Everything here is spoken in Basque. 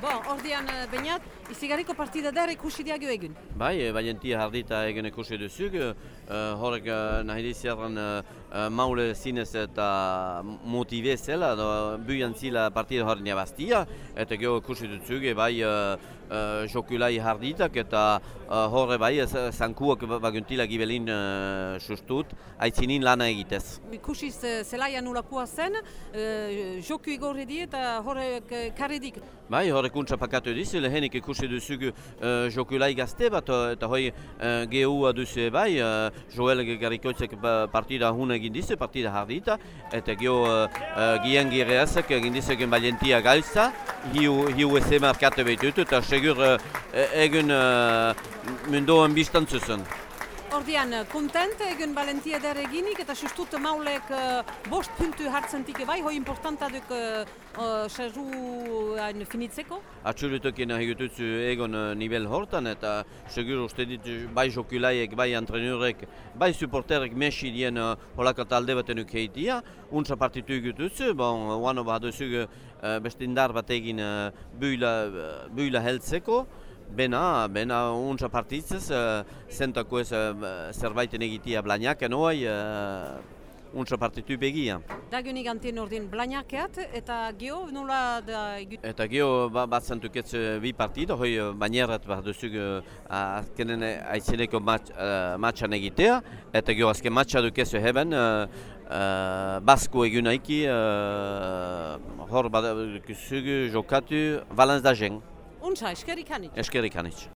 Bon, ordean, uh, bainat, izigarriko partida dara ikusi diagio egun. Bai, Valentia Hardita egen ikusi duzuk, uh, horrek uh, nahi diziarren uh, maule zinez eta motive zela, buian zila partida hori nabaztia, eta geho ikusi duzuk, bai uh, uh, jokulai Harditak eta uh, horre bai zankuak baguntila gibelin uh, sustut, aitzinin lana egitez. Ikusi zelaia nulakua zen, uh, joku igorri di eta horrek karredik. Bai, horrek untsa pakatu dizu, lehenik ikusi duzugu uh, jokulai gazte bat, eta hoi uh, GU duzu bai, uh, Joel Garikoitzek partida hun egin dizu, partida hardita, eta geho uh, uh, gien gireazek egin dizu egin balentia galtza, hiu, hiu eze markatu behitutu, eta segur uh, egin uh, mundoan biztan. Ordean, kontent egun Valentia der eginik eta sustut maulek uh, bost puntu hartzen tike bai, hoi importanta duk uh, uh, finitzeko? Atxurutoki nahi gututzu egon uh, nivel hortan eta segur uste ditu bai jokulaiek, bai antrenurek, bai supporterek mesi dien uh, holaka talde baten ukeitia, untsa partitu gututzu, bon, uano bat duzug uh, beste indar bat egin uh, buila, uh, buila heltzeko, Bena, bena untsa partitzez, uh, zentako ez uh, zerbaiten egitea blainak, enoi, uh, untsa partitu begia. Dagunik antien ordin blainakeat, eta geho nola da egut? Eta geho ba, bat zentuketz bi partida, hoi banierat bat duzuk uh, azkenen aizineko mat, uh, matxan egitea, eta geho azken matxa dukezu heben, uh, uh, basko egunaiki, uh, hor bat dukezu jokatu Valenz da jeng. Unschei, Schkerikanic. Schkerikanic.